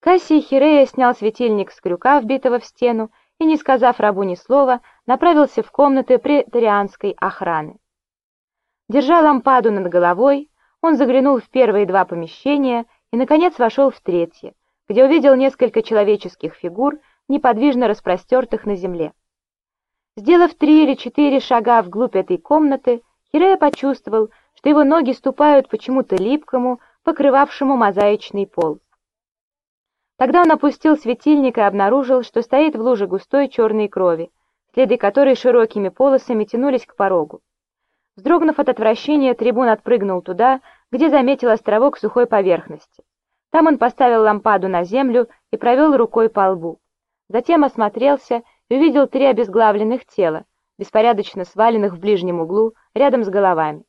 Кассий Хирея снял светильник с крюка, вбитого в стену, и, не сказав рабу ни слова, направился в комнаты претарианской охраны. Держа лампаду над головой, он заглянул в первые два помещения и, наконец, вошел в третье, где увидел несколько человеческих фигур, неподвижно распростертых на земле. Сделав три или четыре шага вглубь этой комнаты, Хирея почувствовал, что его ноги ступают почему-то липкому, покрывавшему мозаичный пол. Тогда он опустил светильник и обнаружил, что стоит в луже густой черной крови, следы которой широкими полосами тянулись к порогу. Вздрогнув от отвращения, трибун отпрыгнул туда, где заметил островок сухой поверхности. Там он поставил лампаду на землю и провел рукой по лбу. Затем осмотрелся и увидел три обезглавленных тела, беспорядочно сваленных в ближнем углу, рядом с головами.